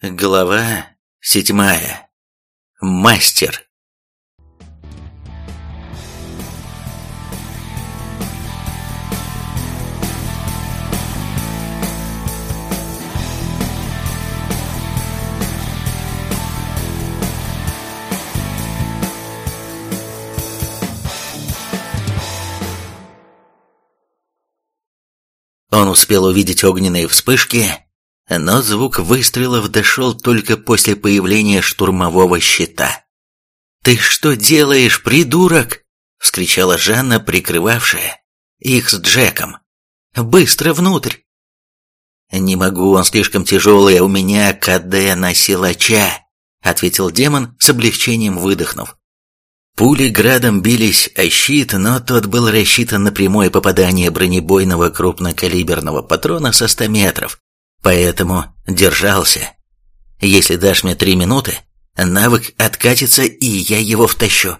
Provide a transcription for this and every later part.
Глава седьмая. Мастер. Он успел увидеть огненные вспышки, но звук выстрелов дошел только после появления штурмового щита. «Ты что делаешь, придурок?» — вскричала Жанна, прикрывавшая их с Джеком. «Быстро внутрь!» «Не могу, он слишком тяжелый, а у меня КД на силача», — ответил демон с облегчением выдохнув. Пули градом бились о щит, но тот был рассчитан на прямое попадание бронебойного крупнокалиберного патрона со 100 метров, Поэтому держался. Если дашь мне три минуты, навык откатится, и я его втащу.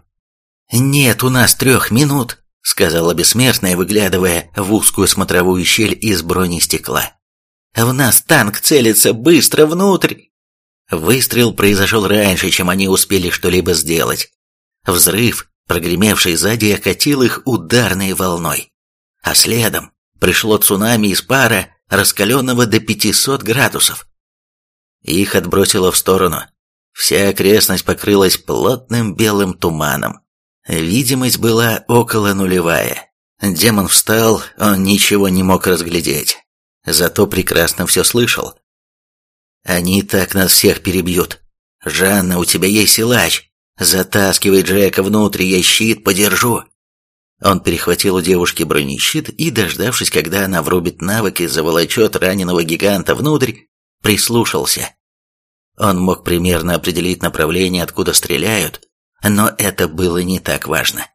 Нет у нас трех минут, сказала бессмертная, выглядывая в узкую смотровую щель из бронестекла. В нас танк целится быстро внутрь. Выстрел произошел раньше, чем они успели что-либо сделать. Взрыв, прогремевший сзади, окатил их ударной волной. А следом пришло цунами из пара, раскаленного до 500 градусов. Их отбросило в сторону. Вся окрестность покрылась плотным белым туманом. Видимость была около нулевая. Демон встал, он ничего не мог разглядеть. Зато прекрасно все слышал. «Они так нас всех перебьют. Жанна, у тебя есть силач. Затаскивай Джека внутрь, я щит подержу». Он перехватил у девушки бронещит и, дождавшись, когда она врубит навык и заволочет раненого гиганта внутрь, прислушался. Он мог примерно определить направление, откуда стреляют, но это было не так важно.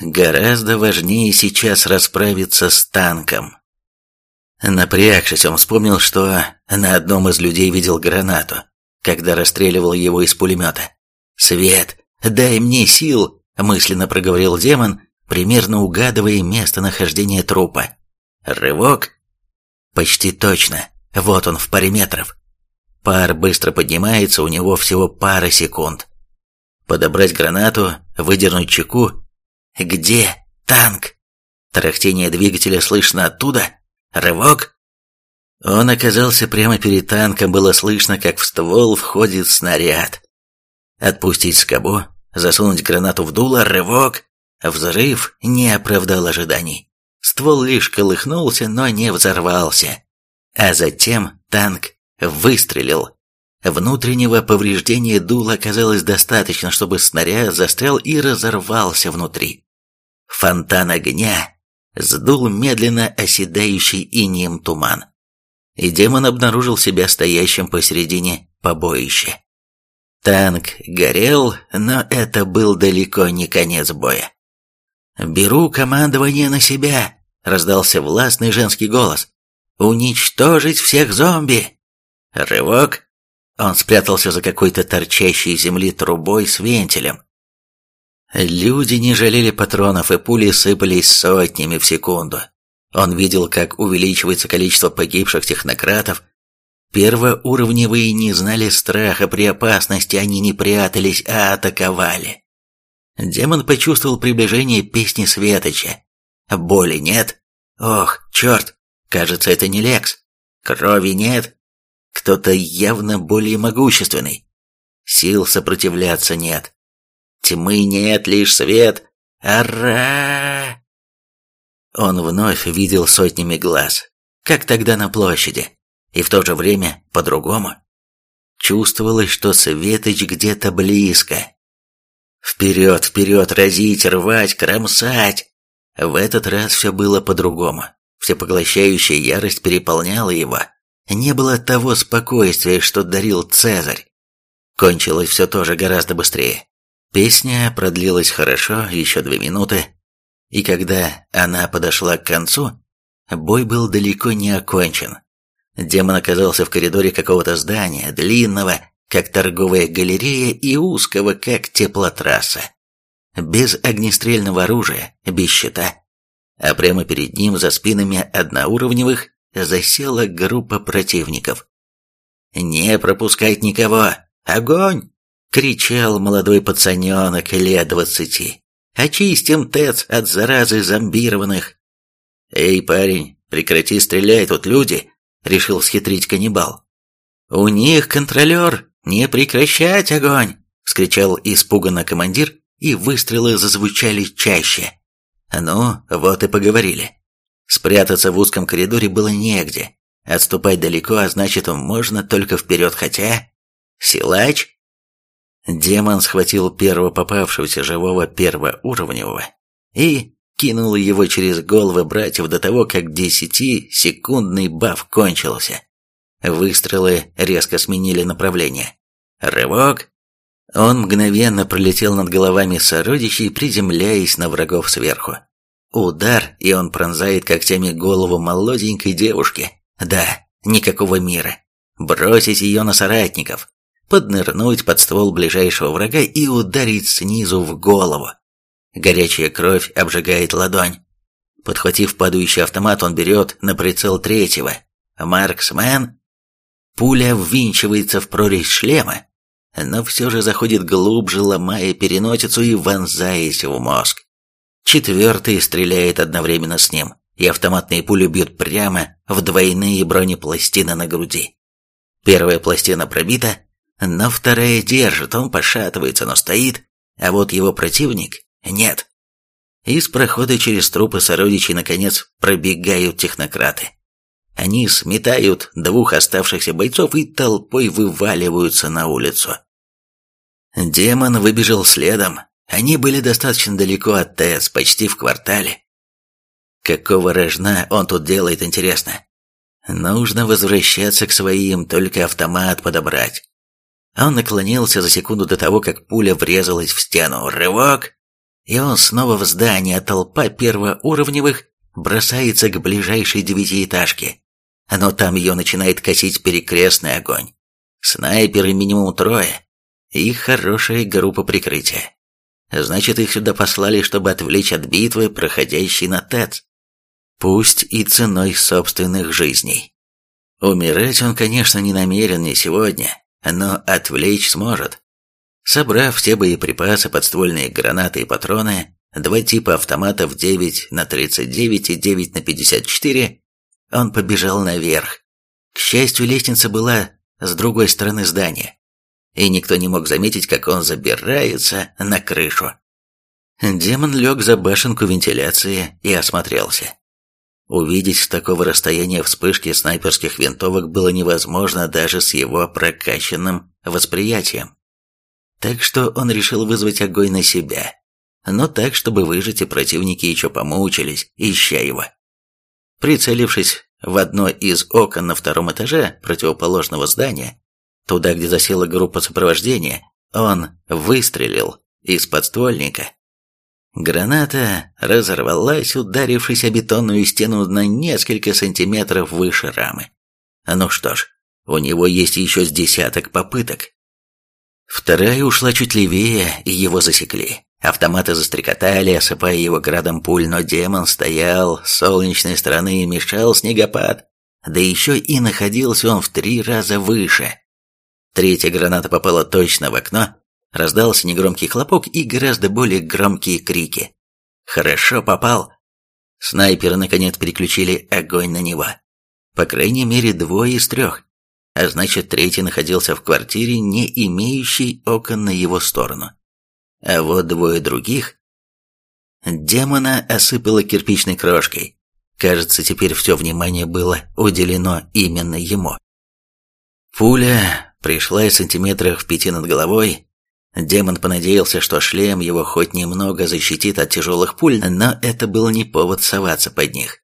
Гораздо важнее сейчас расправиться с танком. Напрягшись, он вспомнил, что на одном из людей видел гранату, когда расстреливал его из пулемета. «Свет, дай мне сил!» – мысленно проговорил демон, примерно угадывая местонахождение трупа. Рывок. Почти точно. Вот он в паре метров. Пар быстро поднимается, у него всего пара секунд. Подобрать гранату, выдернуть чеку. Где танк? Тарахтение двигателя слышно оттуда. Рывок. Он оказался прямо перед танком, было слышно, как в ствол входит снаряд. Отпустить скобу, засунуть гранату в дуло, рывок. Взрыв не оправдал ожиданий. Ствол лишь колыхнулся, но не взорвался. А затем танк выстрелил. Внутреннего повреждения дула оказалось достаточно, чтобы снаряд застрял и разорвался внутри. Фонтан огня сдул медленно оседающий инием туман. И демон обнаружил себя стоящим посередине побоища. Танк горел, но это был далеко не конец боя. «Беру командование на себя», — раздался властный женский голос. «Уничтожить всех зомби!» Рывок. Он спрятался за какой-то торчащей земли трубой с вентилем. Люди не жалели патронов, и пули сыпались сотнями в секунду. Он видел, как увеличивается количество погибших технократов. Первоуровневые не знали страха при опасности, они не прятались, а атаковали. Демон почувствовал приближение песни Светоча. Боли нет. Ох, черт, кажется, это не Лекс. Крови нет. Кто-то явно более могущественный. Сил сопротивляться нет. Тьмы нет, лишь свет. Ара! Он вновь видел сотнями глаз, как тогда на площади, и в то же время по-другому. Чувствовалось, что Светоч где-то близко, Вперед, вперед, разить, рвать, кромсать. В этот раз все было по-другому. Всепоглощающая ярость переполняла его. Не было того спокойствия, что дарил Цезарь. Кончилось все тоже гораздо быстрее. Песня продлилась хорошо, еще две минуты. И когда она подошла к концу, бой был далеко не окончен. Демон оказался в коридоре какого-то здания, длинного, как торговая галерея и узкого, как теплотрасса. Без огнестрельного оружия, без щита. А прямо перед ним, за спинами одноуровневых, засела группа противников. Не пропускать никого! Огонь!» — кричал молодой пацаненок лет двадцати. «Очистим ТЭЦ от заразы зомбированных!» «Эй, парень, прекрати стрелять, тут люди!» — решил схитрить каннибал. «У них контролер! Не прекращать огонь!» — вскричал испуганно командир, и выстрелы зазвучали чаще. Ну, вот и поговорили. Спрятаться в узком коридоре было негде. Отступать далеко, а значит, можно только вперед, хотя... Силач? Демон схватил первого попавшегося живого первоуровневого и кинул его через головы братьев до того, как десятисекундный баф кончился. Выстрелы резко сменили направление. Рывок. Он мгновенно пролетел над головами сородичей, приземляясь на врагов сверху. Удар, и он пронзает когтями голову молоденькой девушки. Да, никакого мира. Бросить ее на соратников, поднырнуть под ствол ближайшего врага и ударить снизу в голову. Горячая кровь обжигает ладонь. Подхватив падающий автомат, он берет на прицел третьего. Марксмен. Пуля ввинчивается в прорезь шлема, но все же заходит глубже, ломая переносицу и вонзаясь в мозг. Четвертый стреляет одновременно с ним, и автоматные пули бьют прямо в двойные бронепластины на груди. Первая пластина пробита, но вторая держит, он пошатывается, но стоит, а вот его противник нет. Из прохода через трупы сородичей, наконец, пробегают технократы. Они сметают двух оставшихся бойцов и толпой вываливаются на улицу. Демон выбежал следом. Они были достаточно далеко от ТЭС, почти в квартале. Какого рожна он тут делает, интересно? Нужно возвращаться к своим, только автомат подобрать. Он наклонился за секунду до того, как пуля врезалась в стену. Рывок! И он снова в здание, а толпа первоуровневых бросается к ближайшей девятиэтажке. Но там ее начинает косить перекрестный огонь. Снайперы минимум трое. И хорошая группа прикрытия. Значит, их сюда послали, чтобы отвлечь от битвы, проходящей на ТЭЦ. Пусть и ценой собственных жизней. Умирать он, конечно, не намерен не сегодня, но отвлечь сможет. Собрав все боеприпасы, подствольные гранаты и патроны, два типа автоматов 9 на 39 и 9 на 54, он побежал наверх. К счастью, лестница была с другой стороны здания и никто не мог заметить, как он забирается на крышу. Демон лег за башенку вентиляции и осмотрелся. Увидеть с такого расстояния вспышки снайперских винтовок было невозможно даже с его прокачанным восприятием. Так что он решил вызвать огонь на себя, но так, чтобы выжить, и противники еще помучились, ища его. Прицелившись в одно из окон на втором этаже противоположного здания, Туда, где засела группа сопровождения, он выстрелил из подствольника. Граната разорвалась, ударившись о бетонную стену на несколько сантиметров выше рамы. Ну что ж, у него есть еще с десяток попыток. Вторая ушла чуть левее, и его засекли. Автоматы застрекотали, осыпая его градом пуль, но демон стоял с солнечной стороны и мешал снегопад. Да еще и находился он в три раза выше. Третья граната попала точно в окно, раздался негромкий хлопок и гораздо более громкие крики. «Хорошо попал!» Снайперы наконец переключили огонь на него. По крайней мере, двое из трех. А значит, третий находился в квартире, не имеющей окон на его сторону. А вот двое других... Демона осыпало кирпичной крошкой. Кажется, теперь все внимание было уделено именно ему. Пуля пришла сантиметрах в пяти над головой. Демон понадеялся, что шлем его хоть немного защитит от тяжелых пуль, но это был не повод соваться под них.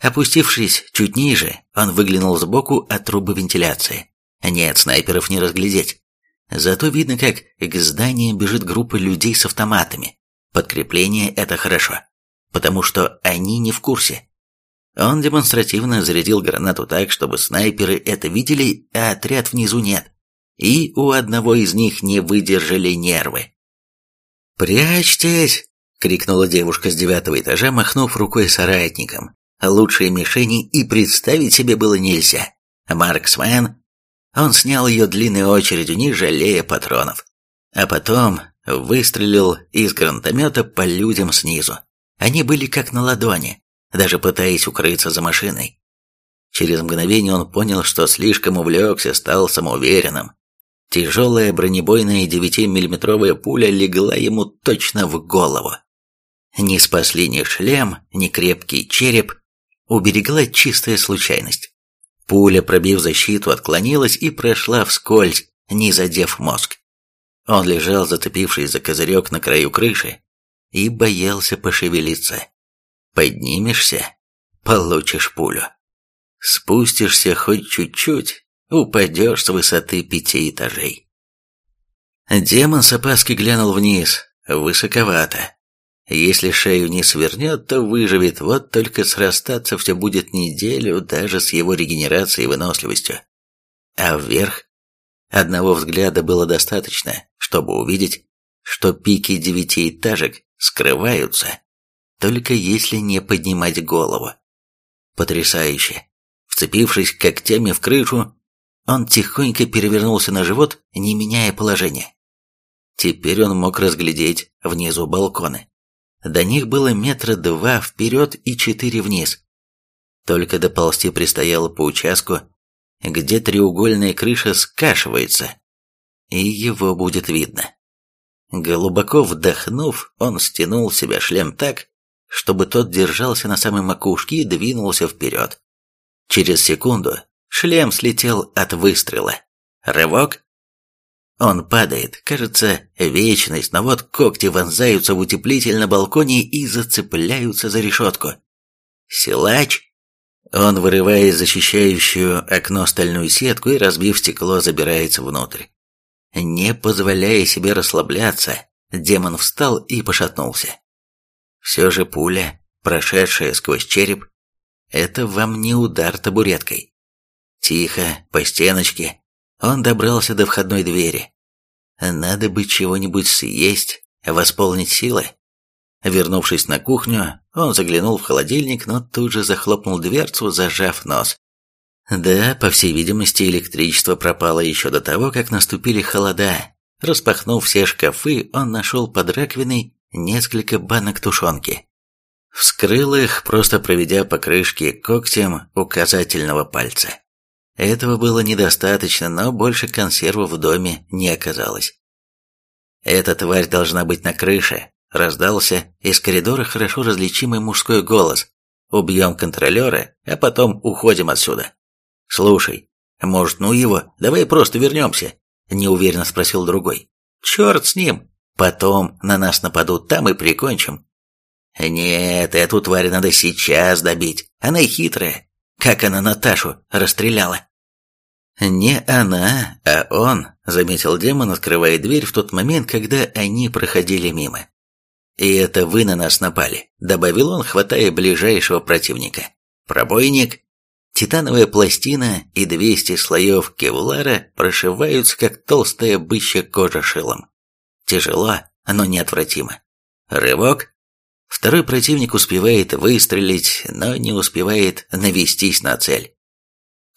Опустившись чуть ниже, он выглянул сбоку от трубы вентиляции. Нет, снайперов не разглядеть. Зато видно, как к зданию бежит группа людей с автоматами. Подкрепление – это хорошо, потому что они не в курсе. Он демонстративно зарядил гранату так, чтобы снайперы это видели, а отряд внизу нет и у одного из них не выдержали нервы. «Прячьтесь!» — крикнула девушка с девятого этажа, махнув рукой соратникам. Лучшие мишени и представить себе было нельзя. Марксмен. Он снял ее длинной очередью, не жалея патронов. А потом выстрелил из гранатомета по людям снизу. Они были как на ладони, даже пытаясь укрыться за машиной. Через мгновение он понял, что слишком увлекся, стал самоуверенным. Тяжелая бронебойная 9-миллиметровая пуля легла ему точно в голову. Не спасли ни шлем, ни крепкий череп, уберегла чистая случайность. Пуля, пробив защиту, отклонилась и прошла вскользь, не задев мозг. Он лежал, зацепившись за козырек на краю крыши, и боялся пошевелиться. Поднимешься – получишь пулю. Спустишься хоть чуть-чуть, упадешь с высоты пяти этажей. Демон с опаской глянул вниз, высоковато. Если шею не свернет, то выживет, вот только срастаться все будет неделю, даже с его регенерацией и выносливостью. А вверх одного взгляда было достаточно, чтобы увидеть, что пики девятиэтажек скрываются, только если не поднимать голову. Потрясающе. Вцепившись когтями в крышу, он тихонько перевернулся на живот, не меняя положения. Теперь он мог разглядеть внизу балконы. До них было метра два вперед и четыре вниз. Только доползти предстояло по участку, где треугольная крыша скашивается, и его будет видно. Глубоко вдохнув, он стянул себя шлем так, чтобы тот держался на самой макушке и двинулся вперед. Через секунду шлем слетел от выстрела. Рывок, он падает, кажется, вечность, но вот когти вонзаются в утеплитель на балконе и зацепляются за решетку. Силач? Он, вырывая защищающую окно стальную сетку и, разбив стекло, забирается внутрь. Не позволяя себе расслабляться, демон встал и пошатнулся. Все же пуля, прошедшая сквозь череп, это вам не удар табуреткой. Тихо, по стеночке, он добрался до входной двери. Надо бы чего-нибудь съесть, восполнить силы. Вернувшись на кухню, он заглянул в холодильник, но тут же захлопнул дверцу, зажав нос. Да, по всей видимости, электричество пропало еще до того, как наступили холода. Распахнув все шкафы, он нашел под раковиной несколько банок тушенки. Вскрыл их, просто проведя по крышке когтем указательного пальца. Этого было недостаточно, но больше консервов в доме не оказалось. «Эта тварь должна быть на крыше», — раздался из коридора хорошо различимый мужской голос. «Убьем контролера, а потом уходим отсюда». «Слушай, может, ну его, давай просто вернемся?» — неуверенно спросил другой. «Черт с ним! Потом на нас нападут, там и прикончим». «Нет, эту тварь надо сейчас добить, она хитрая, как она Наташу расстреляла». «Не она, а он», — заметил демон, открывая дверь в тот момент, когда они проходили мимо. «И это вы на нас напали», — добавил он, хватая ближайшего противника. «Пробойник». Титановая пластина и 200 слоев кевлара прошиваются, как толстая бычья кожа шилом. Тяжело, но неотвратимо. Рывок. Второй противник успевает выстрелить, но не успевает навестись на цель.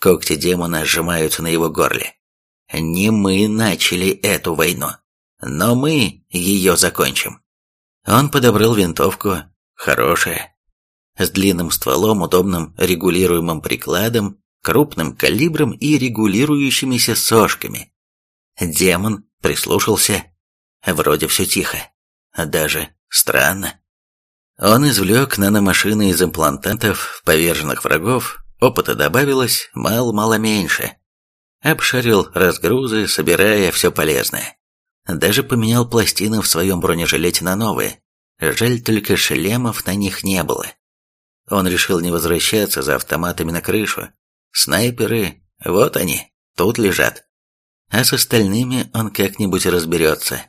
Когти демона сжимаются на его горле. Не мы начали эту войну, но мы ее закончим. Он подобрал винтовку, хорошая, с длинным стволом, удобным регулируемым прикладом, крупным калибром и регулирующимися сошками. Демон прислушался. Вроде все тихо. Даже странно. Он извлек наномашины из имплантантов поверженных врагов, Опыта добавилось мало-мало меньше. Обшарил разгрузы, собирая все полезное. Даже поменял пластины в своем бронежилете на новые. Жаль только шлемов на них не было. Он решил не возвращаться за автоматами на крышу. Снайперы, вот они, тут лежат. А с остальными он как-нибудь разберется.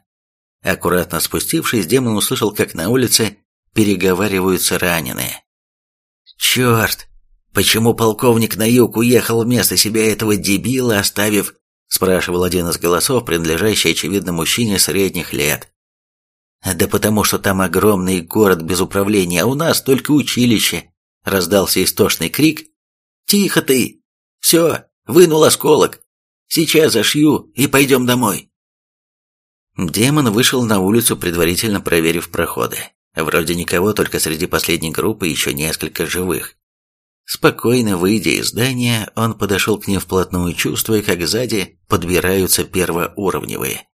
Аккуратно спустившись, демон услышал, как на улице переговариваются раненые. «Черт! «Почему полковник на юг уехал вместо себя этого дебила, оставив...» спрашивал один из голосов, принадлежащий, очевидно, мужчине средних лет. «Да потому что там огромный город без управления, а у нас только училище!» раздался истошный крик. «Тихо ты! Все, вынул осколок! Сейчас зашью и пойдем домой». Демон вышел на улицу, предварительно проверив проходы. Вроде никого, только среди последней группы еще несколько живых. Спокойно выйдя из здания, он подошел к ним вплотную, чувствуя, как сзади подбираются первоуровневые.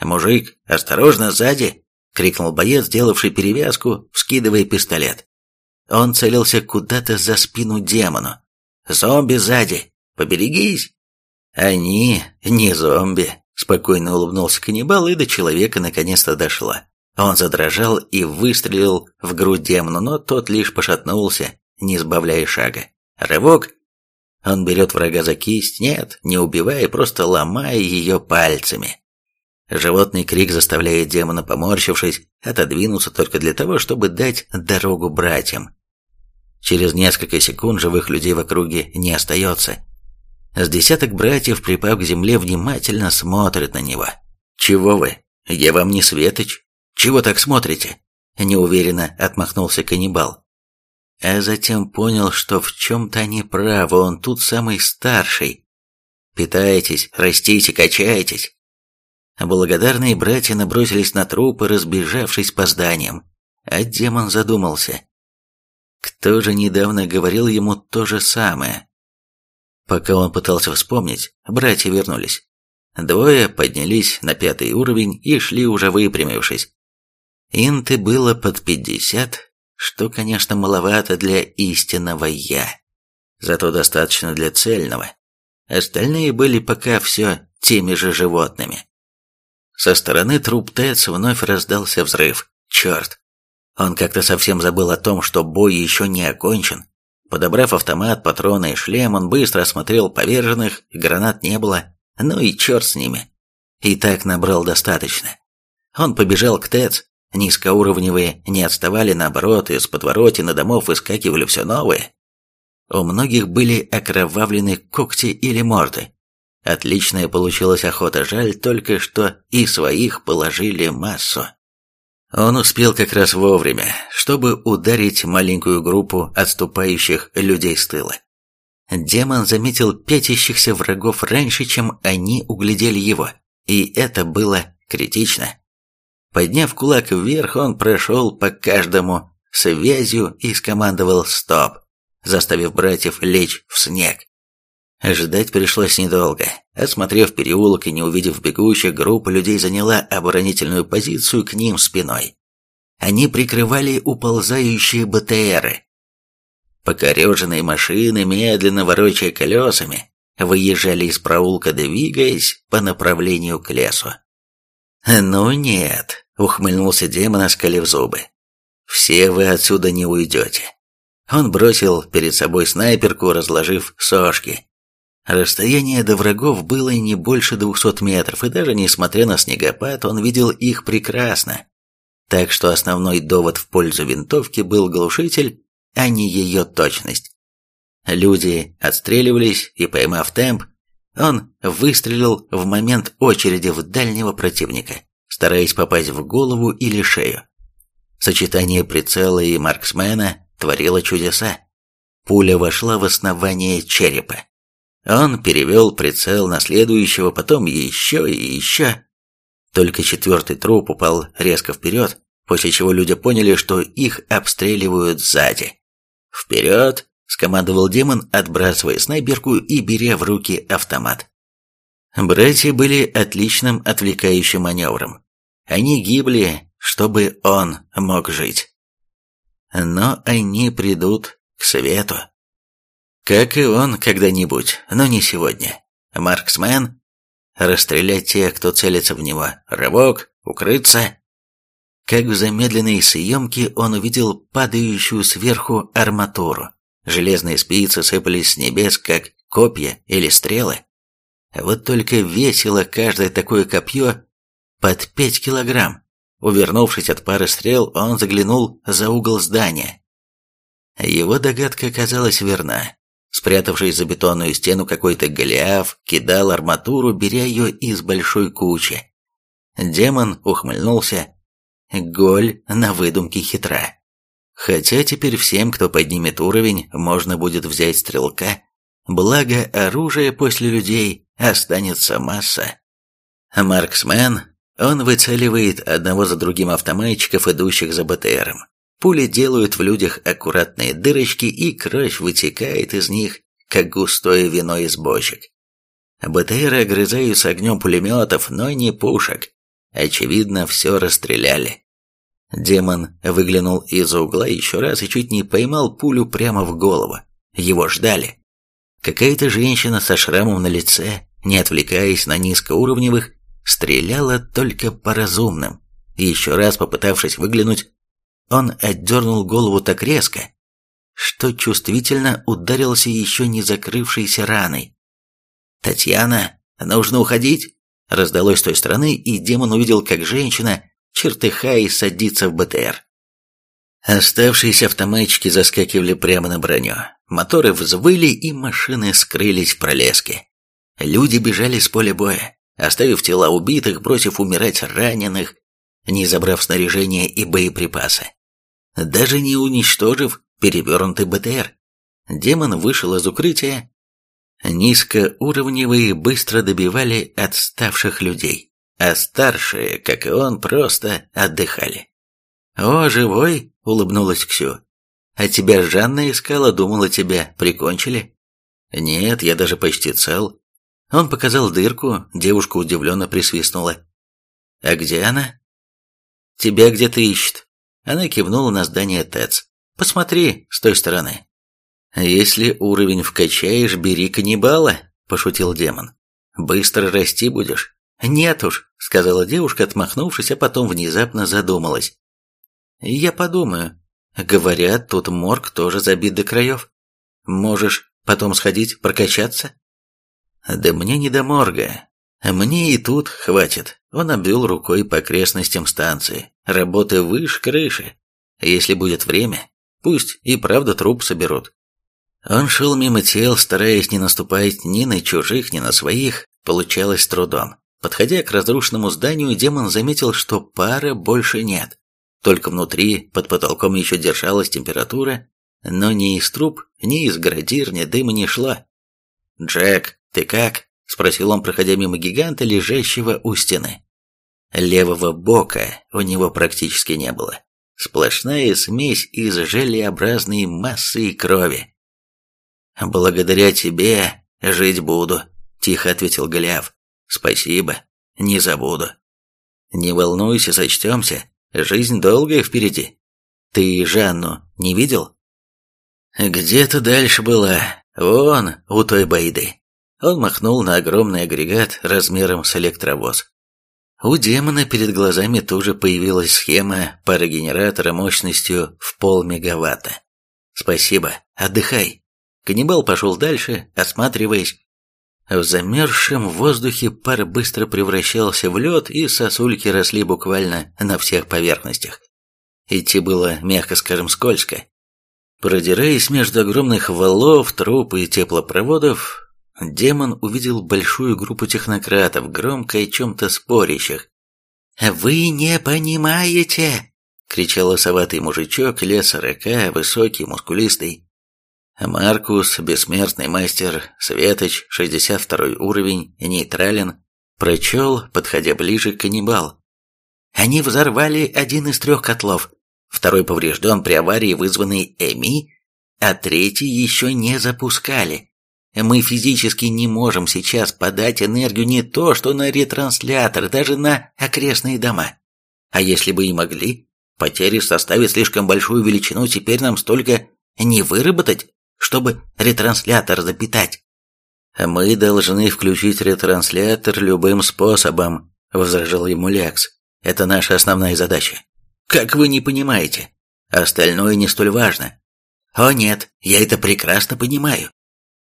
«Мужик, осторожно, сзади!» — крикнул боец, сделавший перевязку, вскидывая пистолет. Он целился куда-то за спину демону. «Зомби сзади! Поберегись!» «Они не зомби», — спокойно улыбнулся каннибал, и до человека наконец-то дошло. Он задрожал и выстрелил в грудь демону, но тот лишь пошатнулся, не сбавляя шага. Рывок. Он берет врага за кисть, нет, не убивая, просто ломая ее пальцами. Животный крик заставляет демона, поморщившись, отодвинуться только для того, чтобы дать дорогу братьям. Через несколько секунд живых людей в округе не остается. С десяток братьев, припав к земле, внимательно смотрят на него. «Чего вы? Я вам не светоч. Чего так смотрите?» Неуверенно отмахнулся каннибал. А затем понял, что в чем-то они правы, он тут самый старший. Питайтесь, растите, качайтесь. Благодарные братья набросились на трупы, разбежавшись по зданиям. А демон задумался. Кто же недавно говорил ему то же самое? Пока он пытался вспомнить, братья вернулись. Двое поднялись на пятый уровень и шли уже выпрямившись. Инты было под пятьдесят, что, конечно, маловато для истинного «я». Зато достаточно для цельного. Остальные были пока все теми же животными. Со стороны труп Тэц вновь раздался взрыв. Черт! Он как-то совсем забыл о том, что бой еще не окончен. Подобрав автомат, патроны и шлем, он быстро осмотрел поверженных, гранат не было. Ну и черт с ними. И так набрал достаточно. Он побежал к ТЭЦ. Низкоуровневые не отставали, наоборот, из подворотен домов выскакивали все новые. У многих были окровавлены когти или морды. Отличная получилась охота, жаль только, что и своих положили массу. Он успел как раз вовремя, чтобы ударить маленькую группу отступающих людей с тыла. Демон заметил пятящихся врагов раньше, чем они углядели его, и это было критично. Подняв кулак вверх, он прошел по каждому связью и скомандовал «стоп», заставив братьев лечь в снег. Ждать пришлось недолго. Осмотрев переулок и не увидев бегущих, группа людей заняла оборонительную позицию к ним спиной. Они прикрывали уползающие БТРы. Покореженные машины, медленно ворочая колесами, выезжали из проулка, двигаясь по направлению к лесу. «Ну нет», — ухмыльнулся демон, оскалив зубы. «Все вы отсюда не уйдете». Он бросил перед собой снайперку, разложив сошки, Расстояние до врагов было не больше двухсот метров, и даже несмотря на снегопад, он видел их прекрасно. Так что основной довод в пользу винтовки был глушитель, а не ее точность. Люди отстреливались, и, поймав темп, он выстрелил в момент очереди в дальнего противника, стараясь попасть в голову или шею. Сочетание прицела и марксмена творило чудеса. Пуля вошла в основание черепа. Он перевел прицел на следующего, потом еще и еще. Только четвертый труп упал резко вперед, после чего люди поняли, что их обстреливают сзади. «Вперед!» – скомандовал демон, отбрасывая снайперку и беря в руки автомат. Братья были отличным отвлекающим маневром. Они гибли, чтобы он мог жить. Но они придут к свету. Как и он когда-нибудь, но не сегодня. Марксмен. Расстрелять тех, кто целится в него. Рывок. Укрыться. Как в замедленной съемке он увидел падающую сверху арматуру. Железные спицы сыпались с небес, как копья или стрелы. Вот только весило каждое такое копье под пять килограмм. Увернувшись от пары стрел, он заглянул за угол здания. Его догадка оказалась верна. Спрятавшись за бетонную стену, какой-то Голиаф кидал арматуру, беря ее из большой кучи. Демон ухмыльнулся. Голь на выдумке хитра. Хотя теперь всем, кто поднимет уровень, можно будет взять стрелка. Благо, оружие после людей останется масса. Марксмен, он выцеливает одного за другим автоматчиков, идущих за БТРом. Пули делают в людях аккуратные дырочки, и кровь вытекает из них, как густое вино из бочек. БТРы огрызаются огнем пулеметов, но не пушек. Очевидно, все расстреляли. Демон выглянул из-за угла еще раз и чуть не поймал пулю прямо в голову. Его ждали. Какая-то женщина со шрамом на лице, не отвлекаясь на низкоуровневых, стреляла только по разумным. Еще раз попытавшись выглянуть, он отдернул голову так резко, что чувствительно ударился еще не закрывшейся раной. «Татьяна, нужно уходить!» Раздалось с той стороны, и демон увидел, как женщина, чертыхаясь, садится в БТР. Оставшиеся автоматчики заскакивали прямо на броню. Моторы взвыли, и машины скрылись в пролеске. Люди бежали с поля боя, оставив тела убитых, бросив умирать раненых, не забрав снаряжение и боеприпасы. Даже не уничтожив перевернутый БТР. Демон вышел из укрытия. Низкоуровневые быстро добивали отставших людей, а старшие, как и он, просто отдыхали. «О, живой!» — улыбнулась Ксю. «А тебя Жанна искала, думала, тебя прикончили?» «Нет, я даже почти цел». Он показал дырку, девушка удивленно присвистнула. «А где она?» «Тебя где-то ищет». Она кивнула на здание ТЭЦ. «Посмотри с той стороны». «Если уровень вкачаешь, бери каннибала», – пошутил демон. «Быстро расти будешь». «Нет уж», – сказала девушка, отмахнувшись, а потом внезапно задумалась. «Я подумаю. Говорят, тут морг тоже забит до краев. Можешь потом сходить прокачаться?» «Да мне не до морга. Мне и тут хватит». Он обвел рукой по окрестностям станции. «Работы выше крыши. Если будет время, пусть и правда труп соберут. Он шел мимо тел, стараясь не наступать ни на чужих, ни на своих, получалось с трудом. Подходя к разрушенному зданию, демон заметил, что пара больше нет. Только внутри, под потолком еще держалась температура, но ни из труб, ни из градир, ни дыма не шла. «Джек, ты как?» – спросил он, проходя мимо гиганта, лежащего у стены. Левого бока у него практически не было. Сплошная смесь из желеобразной массы и крови. «Благодаря тебе жить буду», — тихо ответил Голиаф. «Спасибо, не забуду». «Не волнуйся, сочтемся. Жизнь долгая впереди. Ты Жанну не видел?» «Где-то дальше была. Вон, у той байды». Он махнул на огромный агрегат размером с электровоз. У демона перед глазами тоже появилась схема парогенератора мощностью в полмегаватта. «Спасибо, отдыхай». Каннибал пошел дальше, осматриваясь. В замерзшем воздухе пар быстро превращался в лед, и сосульки росли буквально на всех поверхностях. Идти было, мягко скажем, скользко. Продираясь между огромных валов, труп и теплопроводов, демон увидел большую группу технократов, громко о чем-то спорящих. «Вы не понимаете!» — кричал лосоватый мужичок лет сорока, высокий, мускулистый. Маркус, бессмертный мастер, Светоч, 62 уровень, нейтрален, прочел, подходя ближе, каннибал. Они взорвали один из трех котлов, второй поврежден при аварии, вызванной Эми, а третий еще не запускали. Мы физически не можем сейчас подать энергию не то, что на ретранслятор, даже на окрестные дома. А если бы и могли, потери составят слишком большую величину, теперь нам столько не выработать, чтобы ретранслятор запитать. «Мы должны включить ретранслятор любым способом», — возражал ему Лекс. «Это наша основная задача». «Как вы не понимаете? Остальное не столь важно». «О нет, я это прекрасно понимаю.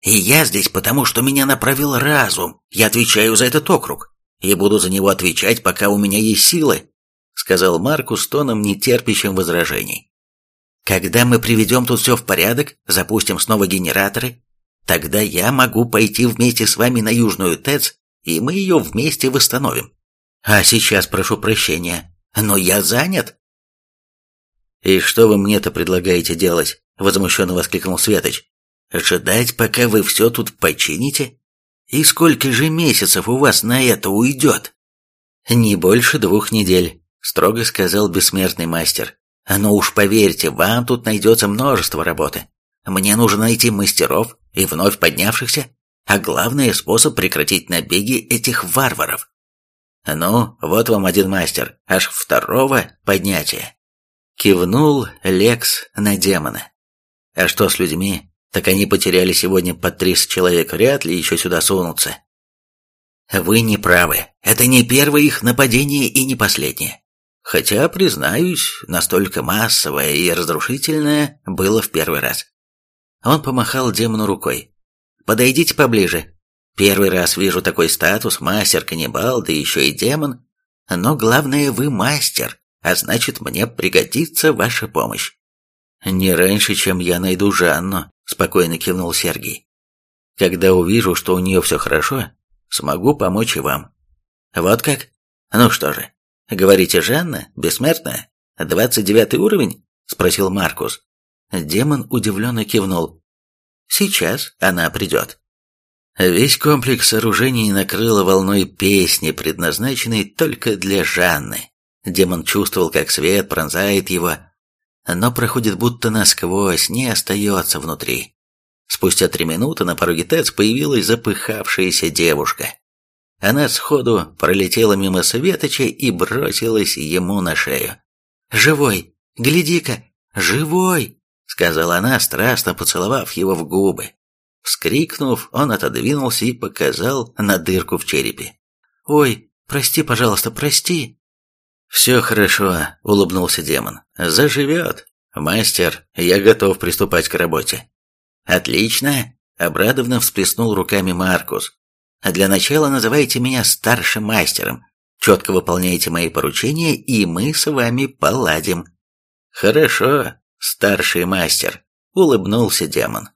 И я здесь потому, что меня направил разум. Я отвечаю за этот округ. И буду за него отвечать, пока у меня есть силы», — сказал Маркус тоном, нетерпящим возражений. Когда мы приведем тут все в порядок, запустим снова генераторы, тогда я могу пойти вместе с вами на Южную ТЭЦ, и мы ее вместе восстановим. А сейчас прошу прощения, но я занят. «И что вы мне-то предлагаете делать?» – возмущенно воскликнул Светоч. «Ждать, пока вы все тут почините? И сколько же месяцев у вас на это уйдет? Не больше двух недель, строго сказал бессмертный мастер. Но уж поверьте, вам тут найдется множество работы. Мне нужно найти мастеров и вновь поднявшихся, а главное способ прекратить набеги этих варваров. Ну, вот вам один мастер, аж второго поднятия. Кивнул Лекс на демона. А что с людьми? Так они потеряли сегодня по 30 человек, вряд ли еще сюда сунутся. Вы не правы. Это не первое их нападение и не последнее. Хотя, признаюсь, настолько массовое и разрушительное было в первый раз. Он помахал демону рукой. «Подойдите поближе. Первый раз вижу такой статус, мастер-каннибал, да еще и демон. Но главное, вы мастер, а значит, мне пригодится ваша помощь». «Не раньше, чем я найду Жанну», — спокойно кивнул Сергей. «Когда увижу, что у нее все хорошо, смогу помочь и вам». «Вот как? Ну что же, говорите, Жанна, бессмертная? Двадцать девятый уровень?» — спросил Маркус. Демон удивленно кивнул. «Сейчас она придет». Весь комплекс сооружений накрыло волной песни, предназначенной только для Жанны. Демон чувствовал, как свет пронзает его, но проходит будто насквозь, не остается внутри. Спустя три минуты на пороге ТЭЦ появилась запыхавшаяся девушка. Она сходу пролетела мимо Светоча и бросилась ему на шею. «Живой! Гляди-ка! Живой!» — сказала она, страстно поцеловав его в губы. Вскрикнув, он отодвинулся и показал на дырку в черепе. «Ой, прости, пожалуйста, прости!» «Все хорошо», — улыбнулся демон. «Заживет. Мастер, я готов приступать к работе». «Отлично!» — обрадованно всплеснул руками Маркус. «Для начала называйте меня старшим мастером. Четко выполняйте мои поручения, и мы с вами поладим». «Хорошо, старший мастер», — улыбнулся демон.